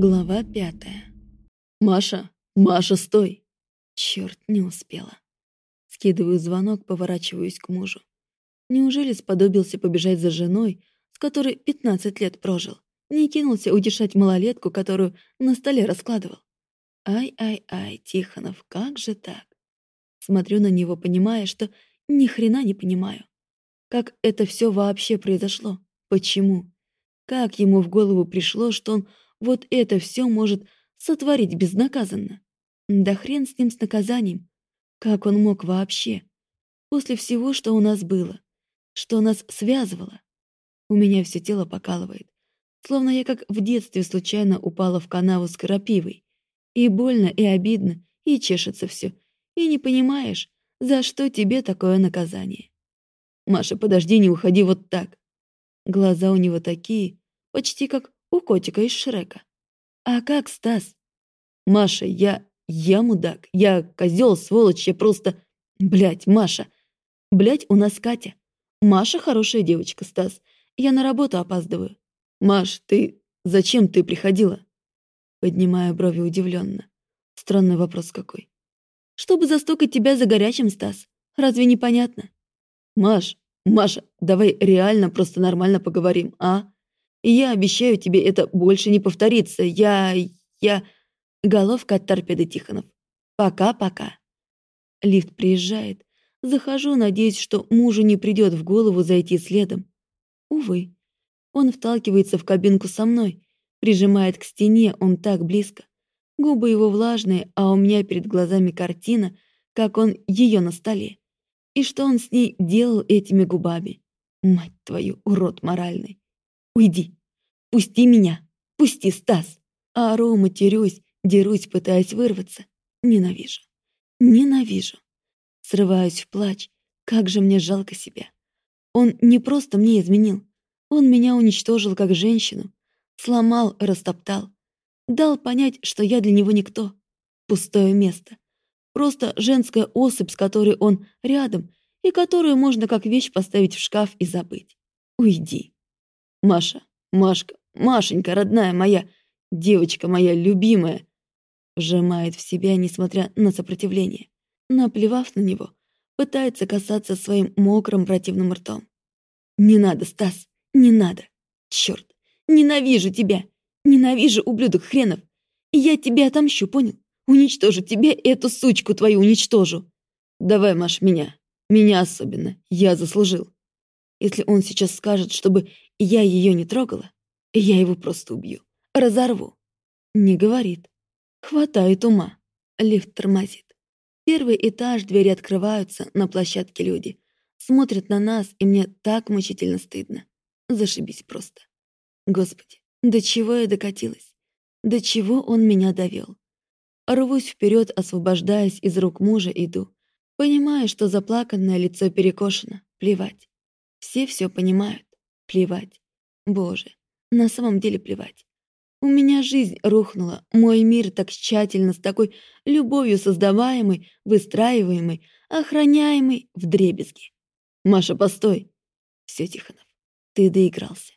Глава пятая. «Маша! Маша, стой!» Черт, не успела. Скидываю звонок, поворачиваюсь к мужу. Неужели сподобился побежать за женой, с которой 15 лет прожил? Не кинулся утешать малолетку, которую на столе раскладывал? Ай-ай-ай, Тихонов, как же так? Смотрю на него, понимая, что ни хрена не понимаю. Как это все вообще произошло? Почему? Как ему в голову пришло, что он вот это все может сотворить безнаказанно? Да хрен с ним с наказанием. Как он мог вообще? После всего, что у нас было, что нас связывало. У меня все тело покалывает. Словно я как в детстве случайно упала в канаву с крапивой. И больно, и обидно, и чешется все. И не понимаешь, за что тебе такое наказание. Маша, подожди, не уходи вот так. Глаза у него такие, почти как у котика из Шрека. А как, Стас? Маша, я... я мудак. Я козел, сволочь, я просто... Блять, Маша. Блять, у нас Катя. Маша хорошая девочка, Стас. Я на работу опаздываю. Маш, ты... Зачем ты приходила? Поднимая брови удивленно. Странный вопрос какой. Чтобы застукать тебя за горячим, Стас. Разве непонятно? Маш, Маша, давай реально просто нормально поговорим, а? Я обещаю тебе, это больше не повторится. Я... я... Головка от торпеды Тихонов. Пока-пока. Лифт приезжает. Захожу, надеясь, что мужу не придет в голову зайти следом. Увы. Он вталкивается в кабинку со мной. Прижимает к стене, он так близко. Губы его влажные, а у меня перед глазами картина, как он ее на столе. И что он с ней делал этими губами? Мать твою, урод моральный. Уйди. Пусти меня. Пусти, Стас. А ору, матерюсь, дерусь, пытаясь вырваться. Ненавижу. Ненавижу. Срываюсь в плач. Как же мне жалко себя. Он не просто мне изменил. Он меня уничтожил как женщину. Сломал, растоптал. Дал понять, что я для него никто. Пустое место. Просто женская особь, с которой он рядом, и которую можно как вещь поставить в шкаф и забыть. Уйди. Маша, Машка, Машенька, родная моя, девочка моя любимая, сжимает в себя, несмотря на сопротивление. Наплевав на него, пытается касаться своим мокрым противным ртом. «Не надо, Стас, не надо! Черт, ненавижу тебя! Ненавижу, ублюдок хренов! И я тебе отомщу, понял? Уничтожу тебе эту сучку твою уничтожу! Давай, Маш, меня, меня особенно, я заслужил. Если он сейчас скажет, чтобы я ее не трогала, я его просто убью. Разорву. Не говорит. Хватает ума. Лифт тормозит. Первый этаж, двери открываются, на площадке люди. Смотрят на нас, и мне так мучительно стыдно. Зашибись просто. Господи, до чего я докатилась? До чего он меня довел? Рвусь вперед, освобождаясь из рук мужа, иду. Понимаю, что заплаканное лицо перекошено. Плевать. Все все понимают. Плевать. Боже, на самом деле плевать. У меня жизнь рухнула, мой мир так тщательно, с такой любовью создаваемый, выстраиваемый, охраняемый в дребезги. Маша, постой. Все, Тихонов, ты доигрался.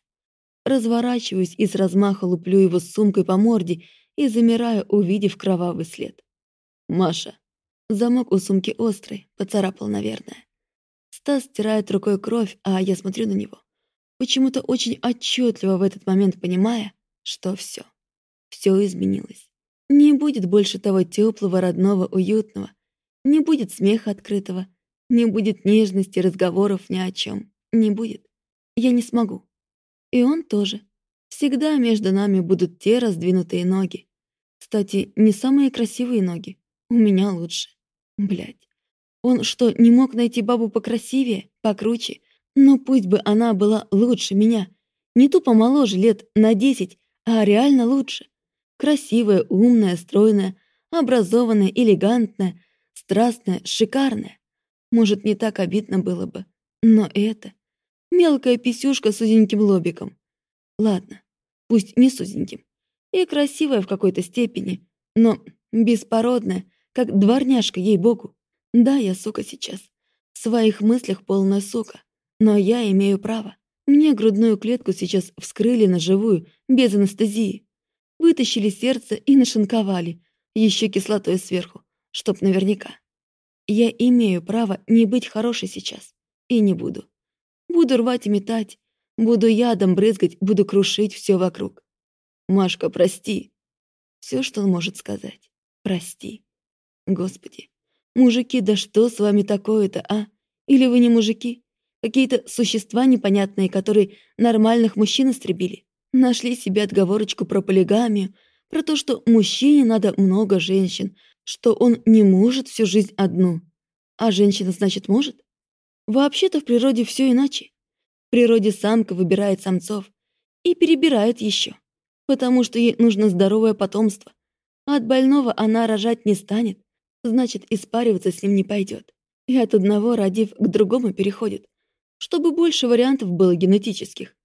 Разворачиваюсь и с размаха луплю его сумкой по морде и замираю, увидев кровавый след. Маша. Замок у сумки острый, поцарапал, наверное. Стас стирает рукой кровь, а я смотрю на него. Почему-то очень отчетливо в этот момент понимая, что все, все изменилось. Не будет больше того теплого, родного, уютного. Не будет смеха открытого. Не будет нежности, разговоров ни о чем. Не будет. Я не смогу. И он тоже. Всегда между нами будут те раздвинутые ноги. Кстати, не самые красивые ноги. У меня лучше. Блядь. Он что, не мог найти бабу покрасивее, покруче? Но пусть бы она была лучше меня. Не тупо моложе лет на десять, а реально лучше. Красивая, умная, стройная, образованная, элегантная, страстная, шикарная. Может, не так обидно было бы. Но это... Мелкая писюшка с узеньким лобиком. Ладно, пусть не с узеньким. И красивая в какой-то степени, но беспородная, как дворняжка, ей-богу. Да, я сука сейчас. В своих мыслях полная сука. Но я имею право. Мне грудную клетку сейчас вскрыли на живую, без анестезии. Вытащили сердце и нашинковали, еще кислотой сверху, чтоб наверняка. Я имею право не быть хорошей сейчас. И не буду. Буду рвать и метать. Буду ядом брызгать, буду крушить все вокруг. Машка, прости. Все, что он может сказать. Прости. Господи. Мужики, да что с вами такое-то, а? Или вы не мужики? Какие-то существа непонятные, которые нормальных мужчин истребили? Нашли себе отговорочку про полигамию, про то, что мужчине надо много женщин, что он не может всю жизнь одну. А женщина, значит, может? Вообще-то в природе все иначе. В природе самка выбирает самцов и перебирает еще, потому что ей нужно здоровое потомство. А от больного она рожать не станет, значит, испариваться с ним не пойдет. И от одного, родив, к другому переходит, чтобы больше вариантов было генетических.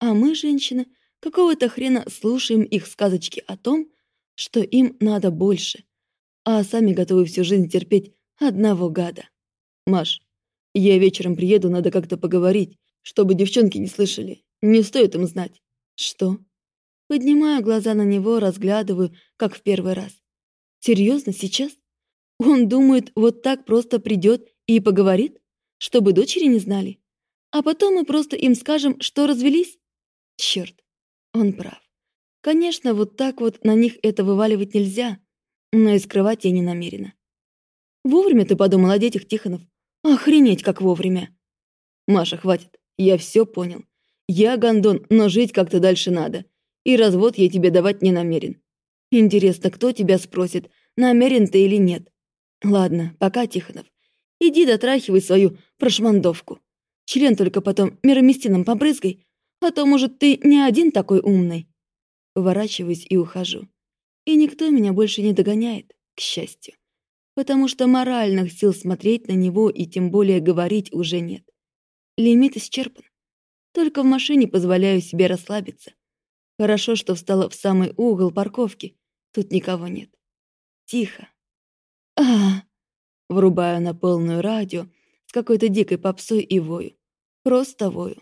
А мы, женщины, какого-то хрена слушаем их сказочки о том, что им надо больше, а сами готовы всю жизнь терпеть одного гада. Маш, я вечером приеду, надо как-то поговорить, чтобы девчонки не слышали. Не стоит им знать. Что? Поднимаю глаза на него, разглядываю, как в первый раз. Серьезно, сейчас? Он думает, вот так просто придет и поговорит, чтобы дочери не знали. А потом мы просто им скажем, что развелись? Черт, он прав. Конечно, вот так вот на них это вываливать нельзя, но и скрывать я не намерена. Вовремя ты подумал о детях, Тихонов. Охренеть, как вовремя. Маша, хватит. Я все понял. Я гондон, но жить как-то дальше надо. И развод я тебе давать не намерен. Интересно, кто тебя спросит, намерен ты или нет? Ладно, пока, Тихонов. Иди дотрахивай свою прошмандовку. Член только потом мироместином побрызгай, а то, может, ты не один такой умный. Поворачиваюсь и ухожу. И никто меня больше не догоняет, к счастью потому что моральных сил смотреть на него и тем более говорить уже нет. Лимит исчерпан. Только в машине позволяю себе расслабиться. Хорошо, что встала в самый угол парковки. Тут никого нет. Тихо. а, Врубаю на полную радио какой-то дикой попсой и вою. Просто вою.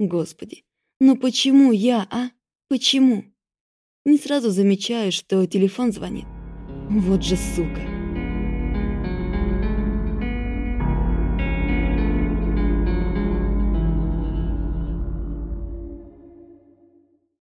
Господи, ну почему я, а? Почему? Не сразу замечаю, что телефон звонит. Вот же сука.